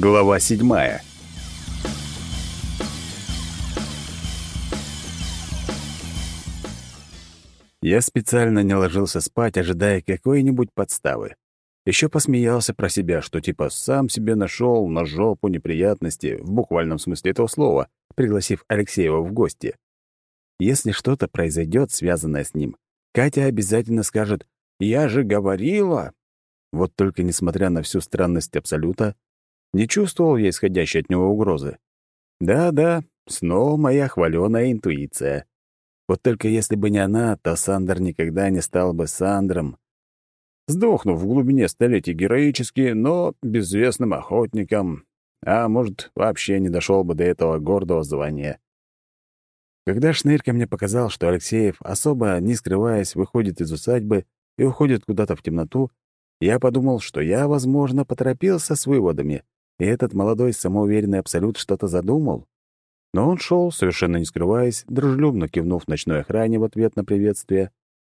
Глава седьмая. Я специально не ложился спать, ожидая какой-нибудь подставы. Еще посмеялся про себя, что типа сам себе нашел на жопу неприятности, в буквальном смысле этого слова, пригласив Алексеева в гости. Если что-то произойдет, связанное с ним, Катя обязательно скажет «Я же говорила!» Вот только несмотря на всю странность Абсолюта, не чувствовал я исходящей от него угрозы. Да-да, снова моя хваленая интуиция. Вот только если бы не она, то Сандер никогда не стал бы Сандром. Сдохнув в глубине столетий героически, но безвестным охотником, а может, вообще не дошел бы до этого гордого звания. Когда Шнырька мне показал, что Алексеев, особо не скрываясь, выходит из усадьбы и уходит куда-то в темноту, я подумал, что я, возможно, поторопился с выводами, и этот молодой самоуверенный абсолют что-то задумал. Но он шел, совершенно не скрываясь, дружелюбно кивнув ночной охране в ответ на приветствие.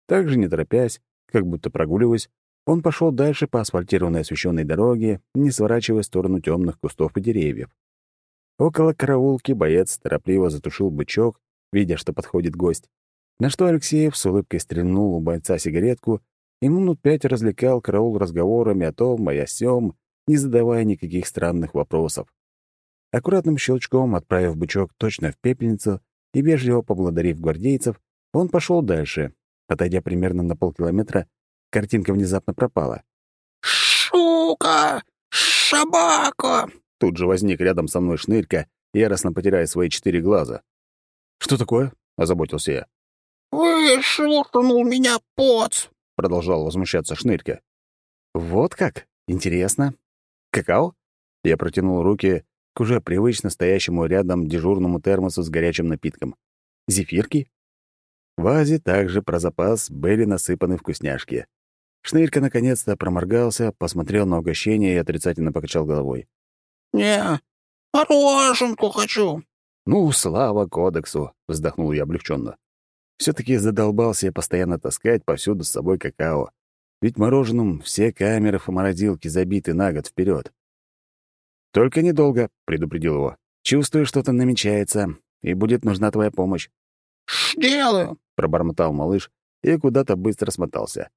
Также не торопясь, как будто прогуливаясь, он пошел дальше по асфальтированной освещенной дороге, не сворачивая в сторону темных кустов и деревьев. Около караулки боец торопливо затушил бычок, видя, что подходит гость, на что Алексеев с улыбкой стрельнул у бойца сигаретку и минут пять развлекал караул разговорами о том, о сём, не задавая никаких странных вопросов. Аккуратным щелчком, отправив бычок точно в пепельницу и вежливо поблагодарив гвардейцев, он пошел дальше. Отойдя примерно на полкилометра, картинка внезапно пропала. «Шука! Шабака!» Тут же возник рядом со мной шнырька, яростно потеряя свои четыре глаза. «Что такое?» — озаботился я. «Вышлушнул меня поц!» — продолжал возмущаться шнырька. «Вот как? Интересно. «Какао?» Я протянул руки к уже привычно стоящему рядом дежурному термосу с горячим напитком. «Зефирки?» В вазе также про запас были насыпаны вкусняшки. Шнырька наконец-то проморгался, посмотрел на угощение и отрицательно покачал головой. «Не, мороженку хочу». «Ну, слава кодексу!» — вздохнул я облегченно. все таки задолбался я постоянно таскать повсюду с собой какао. Ведь мороженым все камеры фомородилки забиты на год вперед. «Только недолго», — предупредил его. «Чувствую, что-то намечается, и будет нужна твоя помощь». «Сделаю», — пробормотал малыш и куда-то быстро смотался.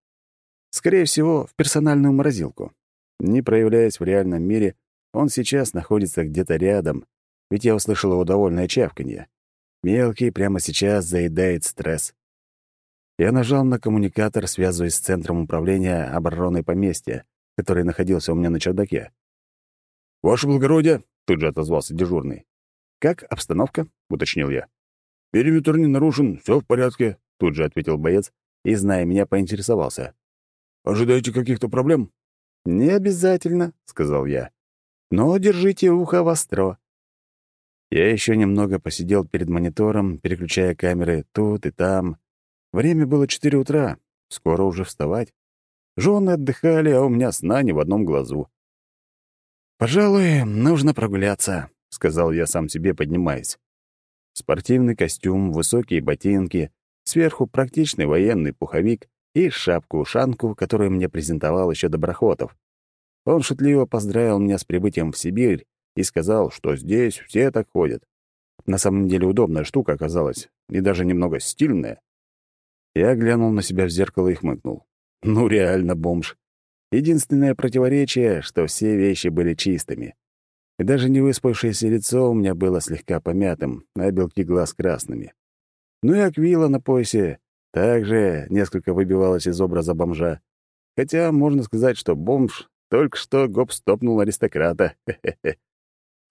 Скорее всего, в персональную морозилку. Не проявляясь в реальном мире, он сейчас находится где-то рядом, ведь я услышал его довольное чавканье. Мелкий прямо сейчас заедает стресс. Я нажал на коммуникатор, связываясь с центром управления обороной поместья, который находился у меня на чердаке. «Ваше благородие!» — тут же отозвался дежурный. «Как обстановка?» — уточнил я. «Периметр не нарушен, все в порядке», — тут же ответил боец и, зная меня, поинтересовался. «Ожидаете каких-то проблем?» «Не обязательно», — сказал я. «Но держите ухо востро». Я еще немного посидел перед монитором, переключая камеры тут и там, Время было четыре утра, скоро уже вставать. Жены отдыхали, а у меня сна ни в одном глазу. «Пожалуй, нужно прогуляться», — сказал я сам себе, поднимаясь. Спортивный костюм, высокие ботинки, сверху практичный военный пуховик и шапку-ушанку, которую мне презентовал еще Доброхотов. Он шутливо поздравил меня с прибытием в Сибирь и сказал, что здесь все так ходят. На самом деле удобная штука оказалась, и даже немного стильная. Я глянул на себя в зеркало и хмыкнул. Ну, реально бомж. Единственное противоречие, что все вещи были чистыми. И даже невыспавшееся лицо у меня было слегка помятым, а белки глаз красными. Ну и аквила на поясе также несколько выбивалась из образа бомжа. Хотя можно сказать, что бомж только что гоп-стопнул аристократа.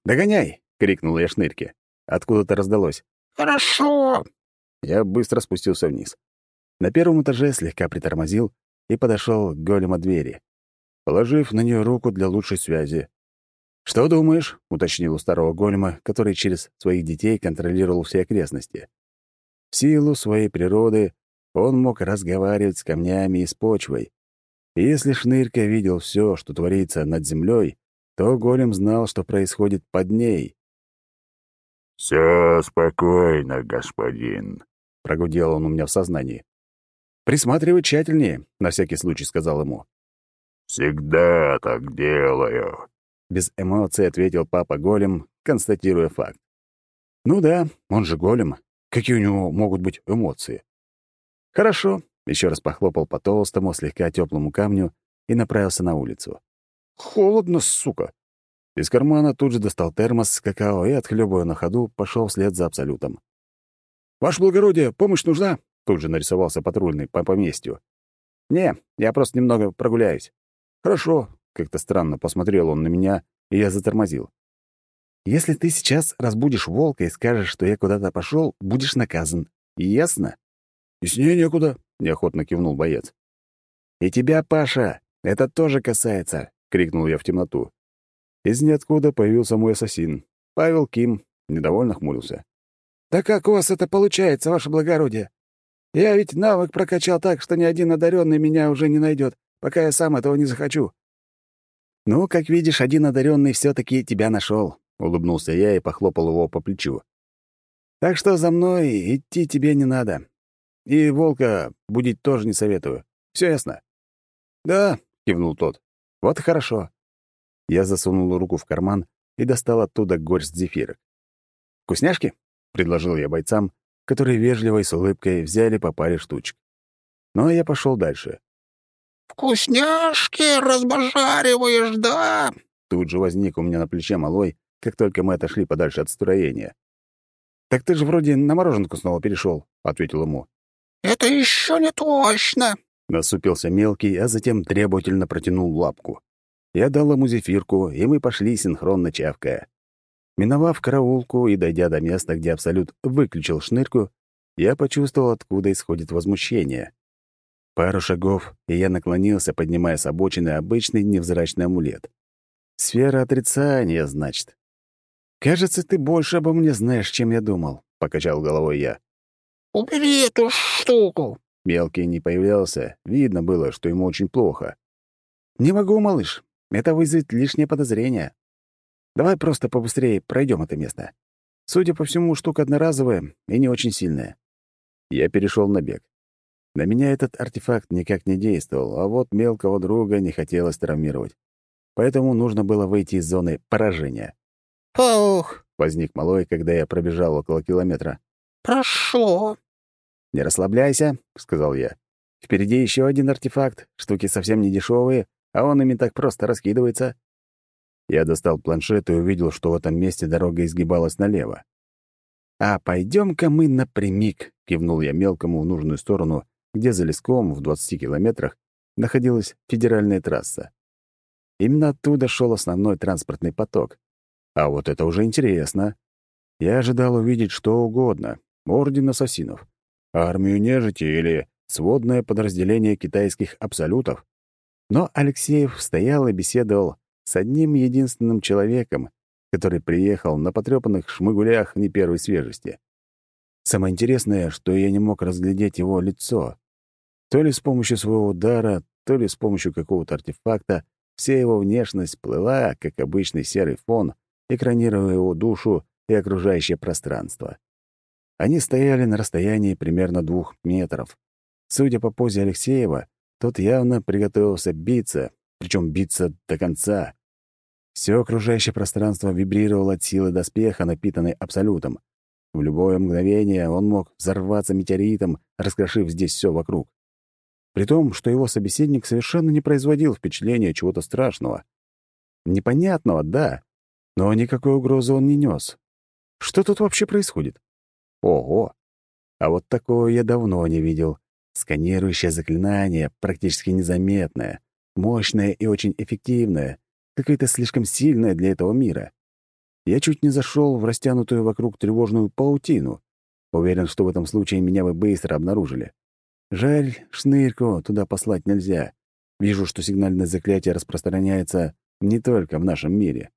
«Догоняй!» — крикнул я шнырьке. Откуда-то раздалось. «Хорошо!» Я быстро спустился вниз. На первом этаже слегка притормозил и подошел к голему двери, положив на нее руку для лучшей связи. «Что думаешь?» — уточнил у старого голема, который через своих детей контролировал все окрестности. В силу своей природы он мог разговаривать с камнями и с почвой. И если Шнырька видел все, что творится над землей, то голем знал, что происходит под ней. «Все спокойно, господин», — прогудел он у меня в сознании. «Присматривай тщательнее», — на всякий случай сказал ему. «Всегда так делаю. без эмоций ответил папа голем, констатируя факт. «Ну да, он же голем. Какие у него могут быть эмоции?» «Хорошо», — еще раз похлопал по толстому, слегка теплому камню и направился на улицу. «Холодно, сука!» Из кармана тут же достал термос с какао и, отхлебывая на ходу, пошел вслед за Абсолютом. «Ваше благородие, помощь нужна?» Тут же нарисовался патрульный по поместью. «Не, я просто немного прогуляюсь». «Хорошо», — как-то странно посмотрел он на меня, и я затормозил. «Если ты сейчас разбудишь волка и скажешь, что я куда-то пошел, будешь наказан. Ясно?» «Яснее некуда», — неохотно кивнул боец. «И тебя, Паша, это тоже касается», — крикнул я в темноту. Из ниоткуда появился мой ассасин. Павел Ким недовольно хмурился. «Да как у вас это получается, ваше благородие? Я ведь навык прокачал так, что ни один одаренный меня уже не найдет, пока я сам этого не захочу». «Ну, как видишь, один одаренный все таки тебя нашел, улыбнулся я и похлопал его по плечу. «Так что за мной идти тебе не надо. И волка будить тоже не советую. Все ясно?» «Да», — кивнул тот. «Вот и хорошо». Я засунул руку в карман и достал оттуда горсть зефирок. «Вкусняшки?» — предложил я бойцам, которые вежливо и с улыбкой взяли по паре штучек. Ну, а я пошел дальше. «Вкусняшки разбожариваешь, да?» Тут же возник у меня на плече малой, как только мы отошли подальше от строения. «Так ты же вроде на мороженку снова перешел, ответил ему. «Это еще не точно!» Насупился мелкий, а затем требовательно протянул лапку. Я дал ему зефирку, и мы пошли синхронно чавкая. Миновав караулку и дойдя до места, где Абсолют выключил шнырку, я почувствовал, откуда исходит возмущение. Пару шагов, и я наклонился, поднимая с обочины обычный невзрачный амулет. «Сфера отрицания, значит». «Кажется, ты больше обо мне знаешь, чем я думал», — покачал головой я. «Убери эту штуку!» Мелкий не появлялся, видно было, что ему очень плохо. «Не могу, малыш. Это вызовет лишнее подозрение. Давай просто побыстрее пройдем это место. Судя по всему, штука одноразовая и не очень сильная. Я перешел на бег. На меня этот артефакт никак не действовал, а вот мелкого друга не хотелось травмировать. Поэтому нужно было выйти из зоны поражения. «Паух!» — возник малой, когда я пробежал около километра. «Прошло!» «Не расслабляйся», — сказал я. «Впереди еще один артефакт, штуки совсем не дешевые, а он ими так просто раскидывается». Я достал планшет и увидел, что в этом месте дорога изгибалась налево. «А пойдем-ка мы напрямик», — кивнул я мелкому в нужную сторону, где за леском в 20 километрах находилась федеральная трасса. Именно оттуда шел основной транспортный поток. А вот это уже интересно. Я ожидал увидеть что угодно. Орден ассасинов, армию нежити или сводное подразделение китайских абсолютов. Но Алексеев стоял и беседовал с одним единственным человеком, который приехал на потрёпанных шмыгулях не первой свежести. Самое интересное, что я не мог разглядеть его лицо. То ли с помощью своего удара, то ли с помощью какого-то артефакта, вся его внешность плыла, как обычный серый фон, экранируя его душу и окружающее пространство. Они стояли на расстоянии примерно двух метров. Судя по позе Алексеева, тот явно приготовился биться, причем биться до конца. Все окружающее пространство вибрировало от силы доспеха, напитанной абсолютом. В любое мгновение он мог взорваться метеоритом, раскрошив здесь все вокруг. При том, что его собеседник совершенно не производил впечатления чего-то страшного. Непонятного, да, но никакой угрозы он не нес. Что тут вообще происходит? Ого! А вот такого я давно не видел. Сканирующее заклинание, практически незаметное, мощное и очень эффективное, какое-то слишком сильное для этого мира. Я чуть не зашел в растянутую вокруг тревожную паутину. Уверен, что в этом случае меня бы быстро обнаружили. Жаль, шнырьку туда послать нельзя. Вижу, что сигнальное заклятие распространяется не только в нашем мире.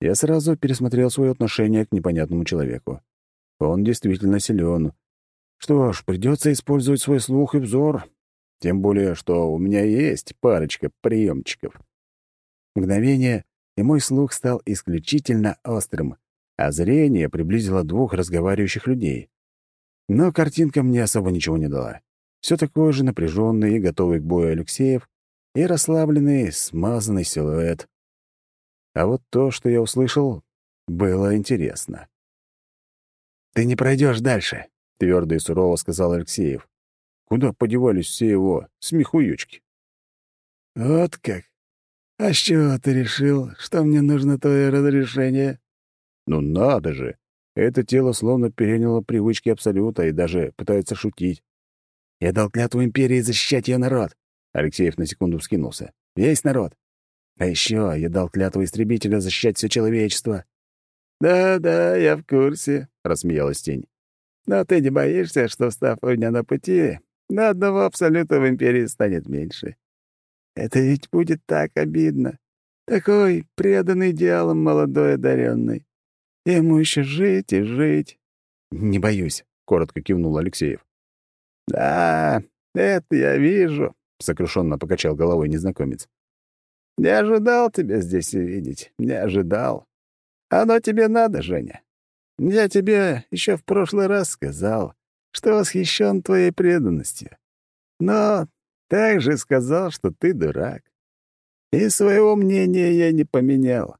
Я сразу пересмотрел свое отношение к непонятному человеку. Он действительно силен. Что ж, придется использовать свой слух и взор. Тем более, что у меня есть парочка приемчиков. Мгновение, и мой слух стал исключительно острым, а зрение приблизило двух разговаривающих людей. Но картинка мне особо ничего не дала. Все такой же напряженный и готовый к бою Алексеев и расслабленный, смазанный силуэт. А вот то, что я услышал, было интересно. «Ты не пройдешь дальше», — твердо и сурово сказал Алексеев. Куда подевались все его смехуючки? «Вот как? А с чего ты решил, что мне нужно твое разрешение?» «Ну надо же! Это тело словно переняло привычки Абсолюта и даже пытается шутить. Я дал клятву Империи защищать ее народ!» Алексеев на секунду вскинулся. «Весь народ! А еще я дал клятву Истребителя защищать все человечество!» «Да-да, я в курсе», — рассмеялась тень. «Но ты не боишься, что, встав у меня на пути, на одного абсолюта в Империи станет меньше? Это ведь будет так обидно. Такой преданный идеалам молодой одаренный. Ему еще жить и жить». «Не боюсь», — коротко кивнул Алексеев. «Да, это я вижу», — сокрушенно покачал головой незнакомец. «Не ожидал тебя здесь увидеть, не ожидал. Оно тебе надо, Женя. Я тебе еще в прошлый раз сказал, что восхищен твоей преданностью. Но также сказал, что ты дурак. И своего мнения я не поменял.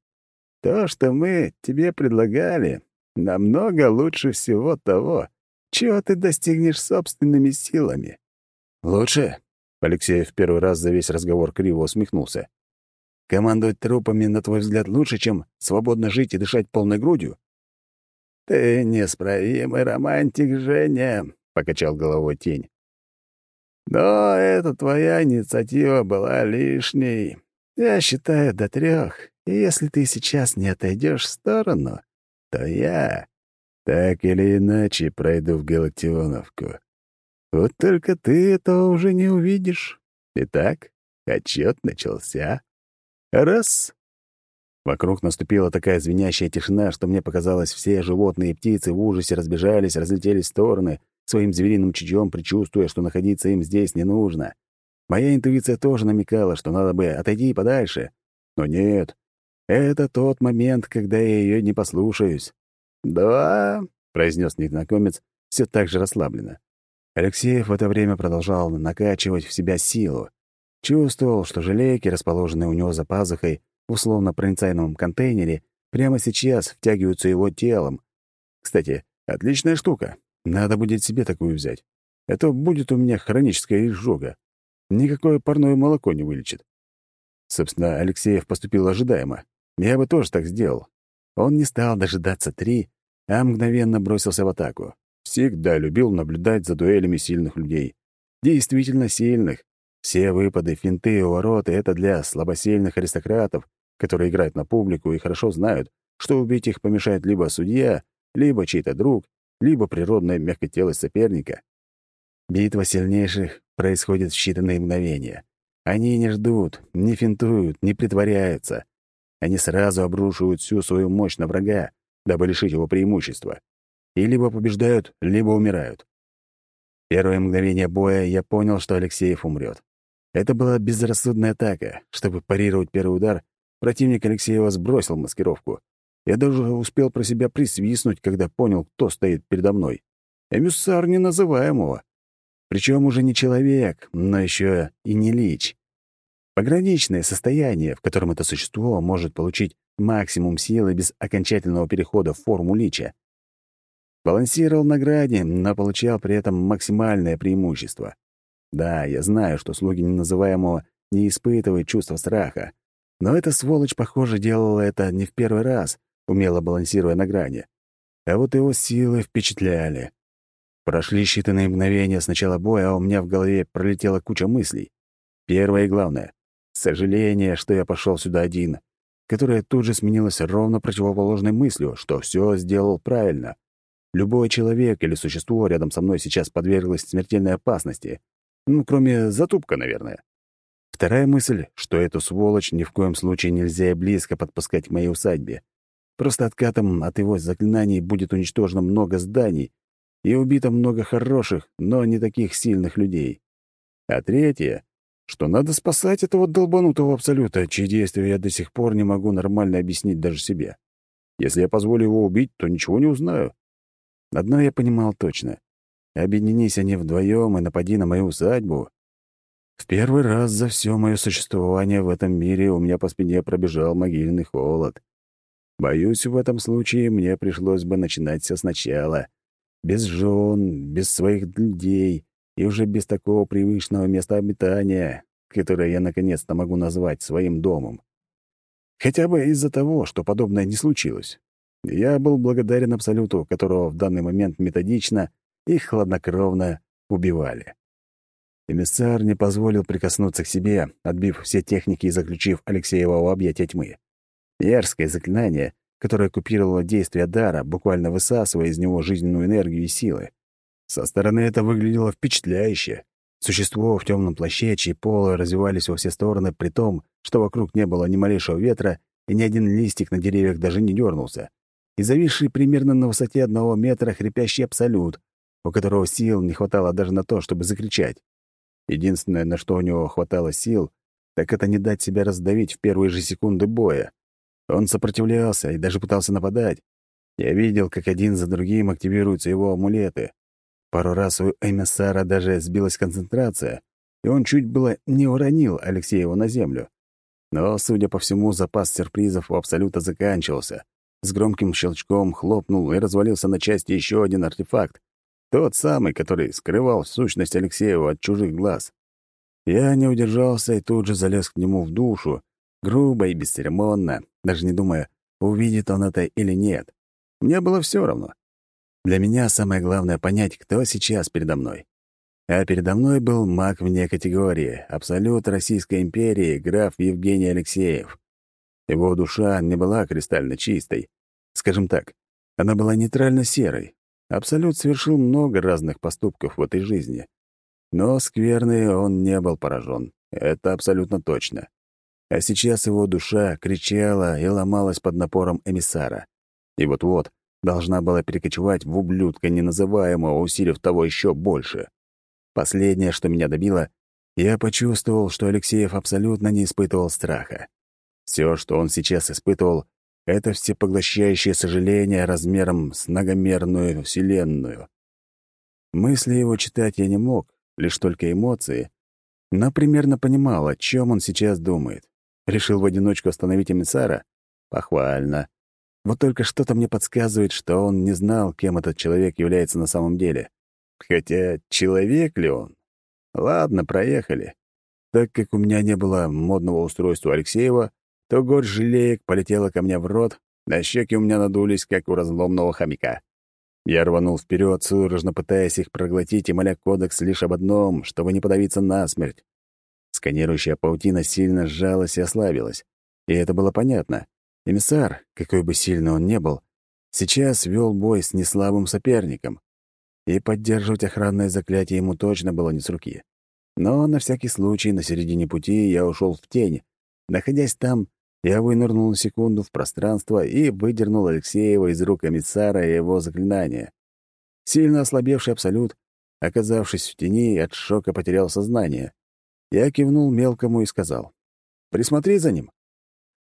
То, что мы тебе предлагали, намного лучше всего того, чего ты достигнешь собственными силами. Лучше? Алексей в первый раз за весь разговор криво усмехнулся. Командовать трупами, на твой взгляд, лучше, чем свободно жить и дышать полной грудью? «Ты несправимый романтик, Женя», — покачал головой тень. «Но эта твоя инициатива была лишней. Я считаю до трех, и если ты сейчас не отойдешь в сторону, то я так или иначе пройду в Галактионовку. Вот только ты этого уже не увидишь. Итак, отчет начался. Раз. Вокруг наступила такая звенящая тишина, что мне показалось, все животные и птицы в ужасе разбежались, разлетелись в стороны, своим звериным чутьем предчувствуя, что находиться им здесь не нужно. Моя интуиция тоже намекала, что надо бы отойти подальше. Но нет, это тот момент, когда я ее не послушаюсь. «Да», — произнес незнакомец все так же расслабленно. Алексеев в это время продолжал накачивать в себя силу. Чувствовал, что желейки, расположенные у него за пазухой, условно-проницаемом контейнере, прямо сейчас втягиваются его телом. Кстати, отличная штука. Надо будет себе такую взять. Это будет у меня хроническая изжога. Никакое парное молоко не вылечит. Собственно, Алексеев поступил ожидаемо. Я бы тоже так сделал. Он не стал дожидаться три, а мгновенно бросился в атаку. Всегда любил наблюдать за дуэлями сильных людей. Действительно сильных, все выпады, финты увороты — это для слабосильных аристократов, которые играют на публику и хорошо знают, что убить их помешает либо судья, либо чей-то друг, либо природная мягкотелость соперника. Битва сильнейших происходит в считанные мгновения. Они не ждут, не финтуют, не притворяются. Они сразу обрушивают всю свою мощь на врага, дабы лишить его преимущества. И либо побеждают, либо умирают. Первое мгновение боя я понял, что Алексеев умрет. Это была безрассудная атака. Чтобы парировать первый удар, противник Алексеева сбросил маскировку. Я даже успел про себя присвистнуть, когда понял, кто стоит передо мной. Эмиссар неназываемого. Причем уже не человек, но еще и не лич. Пограничное состояние, в котором это существо может получить максимум силы без окончательного перехода в форму лича. Балансировал на граде, но получал при этом максимальное преимущество. Да, я знаю, что слуги неназываемого не испытывают чувства страха. Но эта сволочь, похоже, делала это не в первый раз, умело балансируя на грани. А вот его силы впечатляли. Прошли считанные мгновения с начала боя, а у меня в голове пролетела куча мыслей. Первое и главное — сожаление, что я пошел сюда один, которое тут же сменилось ровно противоположной мыслью, что все сделал правильно. Любой человек или существо рядом со мной сейчас подверглось смертельной опасности, ну, кроме затупка, наверное. Вторая мысль, что эту сволочь ни в коем случае нельзя и близко подпускать к моей усадьбе. Просто откатом от его заклинаний будет уничтожено много зданий и убито много хороших, но не таких сильных людей. А третье, что надо спасать этого долбанутого абсолюта, чьи действия я до сих пор не могу нормально объяснить даже себе. Если я позволю его убить, то ничего не узнаю. Одно я понимал точно. Объединись они вдвоем и напади на мою усадьбу. В первый раз за все мое существование в этом мире у меня по спине пробежал могильный холод. Боюсь, в этом случае мне пришлось бы начинать все сначала. Без жен, без своих людей и уже без такого привычного места обитания, которое я наконец-то могу назвать своим домом. Хотя бы из-за того, что подобное не случилось. Я был благодарен Абсолюту, которого в данный момент методично и хладнокровно убивали. Эмиссар не позволил прикоснуться к себе, отбив все техники и заключив Алексеева в объятия тьмы. Ярское заклинание, которое купировало действие дара, буквально высасывая из него жизненную энергию и силы. Со стороны это выглядело впечатляюще. Существо в темном плаще, чьи полы развивались во все стороны, при том, что вокруг не было ни малейшего ветра, и ни один листик на деревьях даже не дернулся. И зависший примерно на высоте одного метра хрипящий абсолют, у которого сил не хватало даже на то, чтобы закричать. Единственное, на что у него хватало сил, так это не дать себя раздавить в первые же секунды боя. Он сопротивлялся и даже пытался нападать. Я видел, как один за другим активируются его амулеты. Пару раз у эмиссара даже сбилась концентрация, и он чуть было не уронил Алексеева на землю. Но, судя по всему, запас сюрпризов у Абсолюта заканчивался. С громким щелчком хлопнул и развалился на части еще один артефакт. Тот самый, который скрывал сущность Алексеева от чужих глаз. Я не удержался и тут же залез к нему в душу, грубо и бесцеремонно, даже не думая, увидит он это или нет. Мне было все равно. Для меня самое главное — понять, кто сейчас передо мной. А передо мной был маг вне категории, абсолют Российской империи, граф Евгений Алексеев. Его душа не была кристально чистой. Скажем так, она была нейтрально-серой. Абсолют совершил много разных поступков в этой жизни. Но скверный он не был поражен. Это абсолютно точно. А сейчас его душа кричала и ломалась под напором эмиссара. И вот-вот должна была перекочевать в ублюдка неназываемого, усилив того еще больше. Последнее, что меня добило, я почувствовал, что Алексеев абсолютно не испытывал страха. Все, что он сейчас испытывал, это всепоглощающее сожаление размером с многомерную вселенную. Мысли его читать я не мог, лишь только эмоции, но примерно понимал, о чем он сейчас думает. Решил в одиночку остановить эмиссара? Похвально. Вот только что-то мне подсказывает, что он не знал, кем этот человек является на самом деле. Хотя человек ли он? Ладно, проехали. Так как у меня не было модного устройства Алексеева, то горсть желеек полетела ко мне в рот, а щеки у меня надулись, как у разломного хомяка. Я рванул вперед, судорожно пытаясь их проглотить и моля кодекс лишь об одном, чтобы не подавиться насмерть. Сканирующая паутина сильно сжалась и ослабилась. И это было понятно. Эмиссар, какой бы сильный он ни был, сейчас вел бой с неслабым соперником, и поддерживать охранное заклятие ему точно было не с руки. Но на всякий случай на середине пути я ушел в тень. Находясь там, я вынырнул на секунду в пространство и выдернул Алексеева из рук эмиссара и его заклинания. Сильно ослабевший Абсолют, оказавшись в тени, от шока потерял сознание. Я кивнул мелкому и сказал, «Присмотри за ним»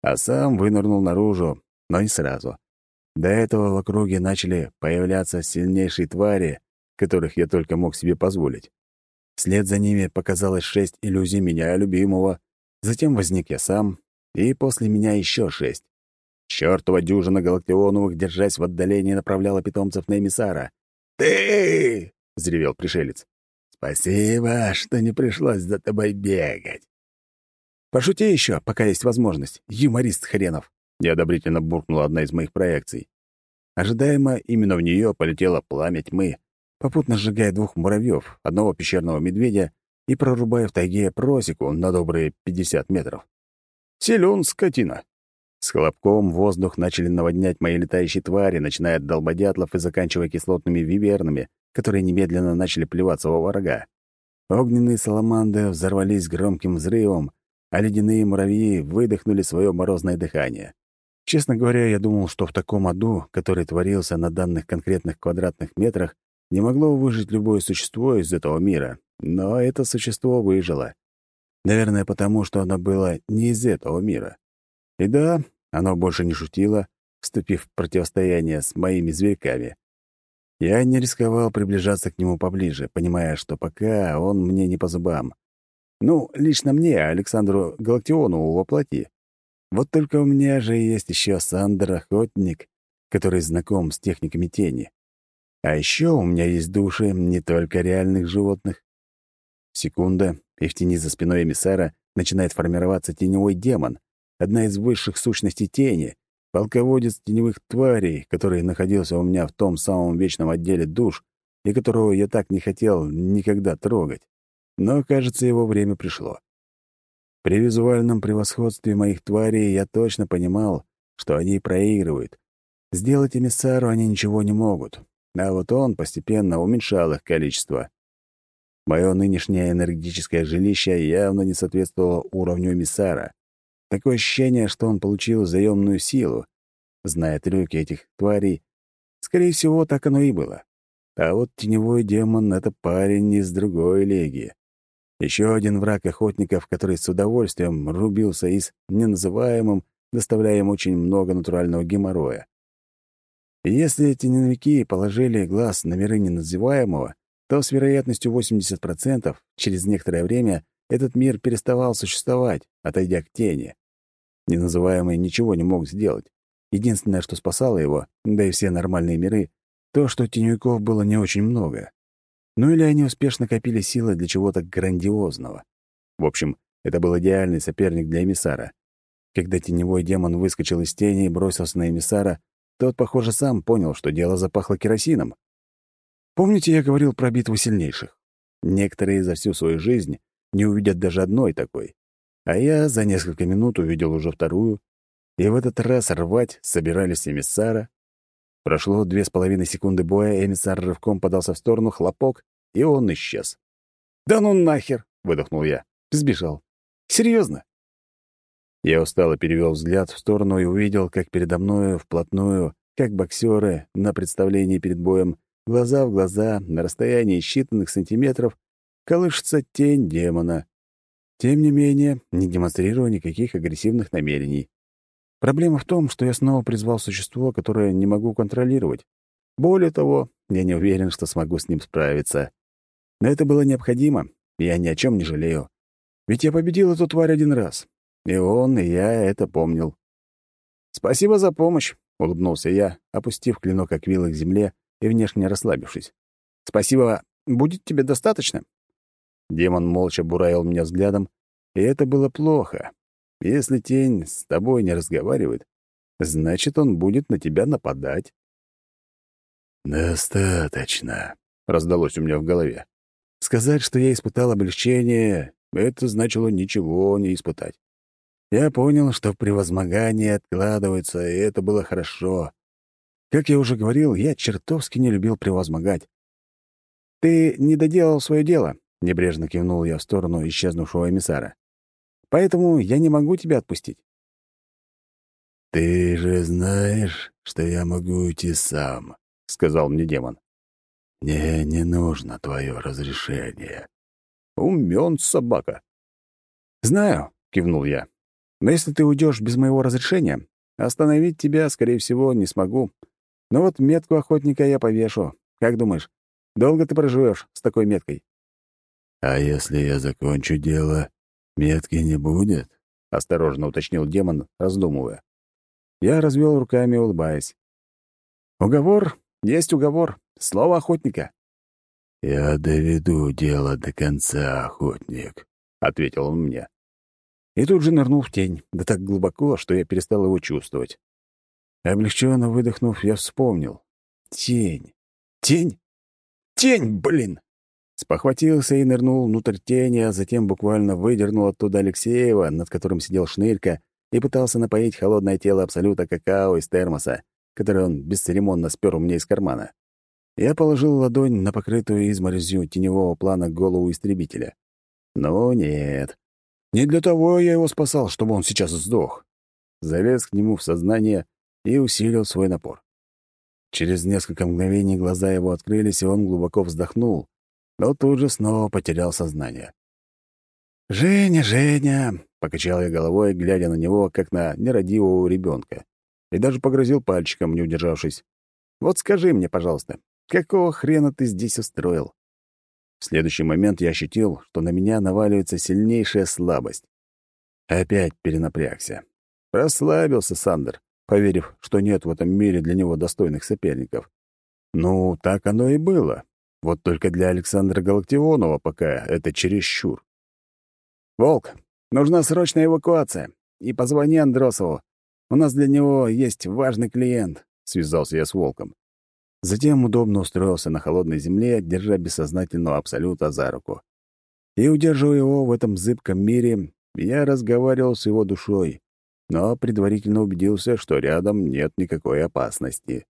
а сам вынырнул наружу, но не сразу. До этого в округе начали появляться сильнейшие твари, которых я только мог себе позволить. Вслед за ними показалось шесть иллюзий меня любимого, затем возник я сам, и после меня еще шесть. Чёртова дюжина галактионовых, держась в отдалении, направляла питомцев на эмиссара. «Ты!» — взревел пришелец. «Спасибо, что не пришлось за тобой бегать. Пошути еще, пока есть возможность. Юморист хренов!» — неодобрительно буркнула одна из моих проекций. Ожидаемо, именно в нее полетело пламя тьмы, попутно сжигая двух муравьев, одного пещерного медведя и прорубая в тайге просеку на добрые 50 метров. Силен скотина. С хлопком воздух начали наводнять мои летающие твари, начиная от долбодятлов и заканчивая кислотными вивернами, которые немедленно начали плеваться во врага. Огненные саламанды взорвались громким взрывом, а ледяные муравьи выдохнули свое морозное дыхание. Честно говоря, я думал, что в таком аду, который творился на данных конкретных квадратных метрах, не могло выжить любое существо из этого мира, но это существо выжило. Наверное, потому что оно было не из этого мира. И да, оно больше не шутило, вступив в противостояние с моими зверьками. Я не рисковал приближаться к нему поближе, понимая, что пока он мне не по зубам. Ну, лично мне, Александру Галактионову воплоти. Вот только у меня же есть еще Сандер Охотник, который знаком с техниками тени. А еще у меня есть души не только реальных животных. Секунда, и в тени за спиной эмиссара начинает формироваться теневой демон, одна из высших сущностей тени, полководец теневых тварей, который находился у меня в том самом вечном отделе душ и которого я так не хотел никогда трогать. Но, кажется, его время пришло. При визуальном превосходстве моих тварей я точно понимал, что они проигрывают. Сделать эмиссару они ничего не могут, а вот он постепенно уменьшал их количество. Мое нынешнее энергетическое жилище явно не соответствовало уровню эмиссара. Такое ощущение, что он получил заемную силу. Зная трюки этих тварей, скорее всего, так оно и было. А вот теневой демон — это парень из другой легии. Еще один враг охотников, который с удовольствием рубился и с неназываемым, доставляя им очень много натурального геморроя. И если теневики положили глаз на миры неназываемого, то с вероятностью 80% через некоторое время этот мир переставал существовать, отойдя к тени. Неназываемый ничего не мог сделать. Единственное, что спасало его, да и все нормальные миры, то, что теневиков было не очень много. Ну или они успешно копили силы для чего-то грандиозного. В общем, это был идеальный соперник для эмиссара. Когда теневой демон выскочил из тени и бросился на эмиссара, тот, похоже, сам понял, что дело запахло керосином. Помните, я говорил про битву сильнейших? Некоторые за всю свою жизнь не увидят даже одной такой. А я за несколько минут увидел уже вторую, и в этот раз рвать собирались эмиссара, Прошло две с половиной секунды боя, эмиссар рывком подался в сторону, хлопок, и он исчез. «Да ну нахер!» — выдохнул я. Сбежал. «Серьезно?» Я устало перевел взгляд в сторону и увидел, как передо мною вплотную, как боксеры на представлении перед боем, глаза в глаза, на расстоянии считанных сантиметров, колышется тень демона. Тем не менее, не демонстрируя никаких агрессивных намерений. Проблема в том, что я снова призвал существо, которое не могу контролировать. Более того, я не уверен, что смогу с ним справиться. Но это было необходимо, и я ни о чем не жалею. Ведь я победил эту тварь один раз. И он, и я это помнил. «Спасибо за помощь», — улыбнулся я, опустив клинок аквилы к земле и внешне расслабившись. «Спасибо. Будет тебе достаточно?» Демон молча буравил меня взглядом, и это было плохо, если тень с тобой не разговаривает, значит, он будет на тебя нападать. «Достаточно», — раздалось у меня в голове. Сказать, что я испытал облегчение, это значило ничего не испытать. Я понял, что превозмогание откладывается, и это было хорошо. Как я уже говорил, я чертовски не любил превозмогать. «Ты не доделал свое дело», — небрежно кивнул я в сторону исчезнувшего эмиссара. Поэтому я не могу тебя отпустить». «Ты же знаешь, что я могу уйти сам», — сказал мне демон. «Мне не нужно твое разрешение». Умен собака. «Знаю», — кивнул я. «Но если ты уйдешь без моего разрешения, остановить тебя, скорее всего, не смогу. Но вот метку охотника я повешу. Как думаешь, долго ты проживешь с такой меткой?» «А если я закончу дело, «Метки не будет?» — осторожно уточнил демон, раздумывая. Я развел руками, улыбаясь. «Уговор есть уговор. Слово охотника». «Я доведу дело до конца, охотник», — ответил он мне. И тут же нырнул в тень, да так глубоко, что я перестал его чувствовать. Облегченно выдохнув, я вспомнил. Тень. Тень? Тень, блин! Спохватился и нырнул внутрь тени, а затем буквально выдернул оттуда Алексеева, над которым сидел Шнырька, и пытался напоить холодное тело Абсолюта какао из термоса, который он бесцеремонно спер у меня из кармана. Я положил ладонь на покрытую изморозью теневого плана голову истребителя. Но нет. Не для того я его спасал, чтобы он сейчас сдох. Залез к нему в сознание и усилил свой напор. Через несколько мгновений глаза его открылись, и он глубоко вздохнул, но тут же снова потерял сознание. «Женя, Женя!» — покачал я головой, глядя на него, как на нерадивого ребенка, и даже погрозил пальчиком, не удержавшись. «Вот скажи мне, пожалуйста, какого хрена ты здесь устроил?» В следующий момент я ощутил, что на меня наваливается сильнейшая слабость. Опять перенапрягся. Расслабился Сандер, поверив, что нет в этом мире для него достойных соперников. Ну, так оно и было. Вот только для Александра Галактионова пока это чересчур. «Волк, нужна срочная эвакуация. И позвони Андросову. У нас для него есть важный клиент», — связался я с Волком. Затем удобно устроился на холодной земле, держа бессознательного Абсолюта за руку. И, удерживая его в этом зыбком мире, я разговаривал с его душой, но предварительно убедился, что рядом нет никакой опасности.